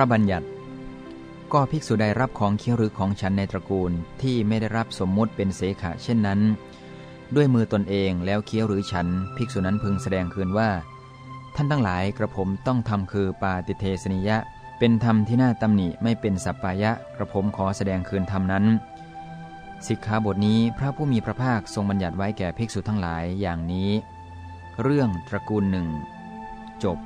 ระบัญญัติ ก็ภิกษุใดรับของเคี้ยวหรือของฉันในตระกูลที่ไม่ได้รับสมมุติเป็นเสขะเช่นนั้น ด้วยมือตนเองแล้วเคี้ยวหรือฉัน ภิกษุนั้นพึงแสดงคืนว่า ท่านทั้งหลายกระผมต้องทำคือปาติเทสนิยะ เป็นธรรมที่น่าตำหนิไม่เป็นสัปปายะกระผมขอแสดงคืนธรรมนั้นสิกขาบทนี้พระผู้มีพระภาคทรงบัญญัติไว้แก่ภิกษุทั้งหลายอย่างนี้ เรื่องตระกูลหนึ่งจบ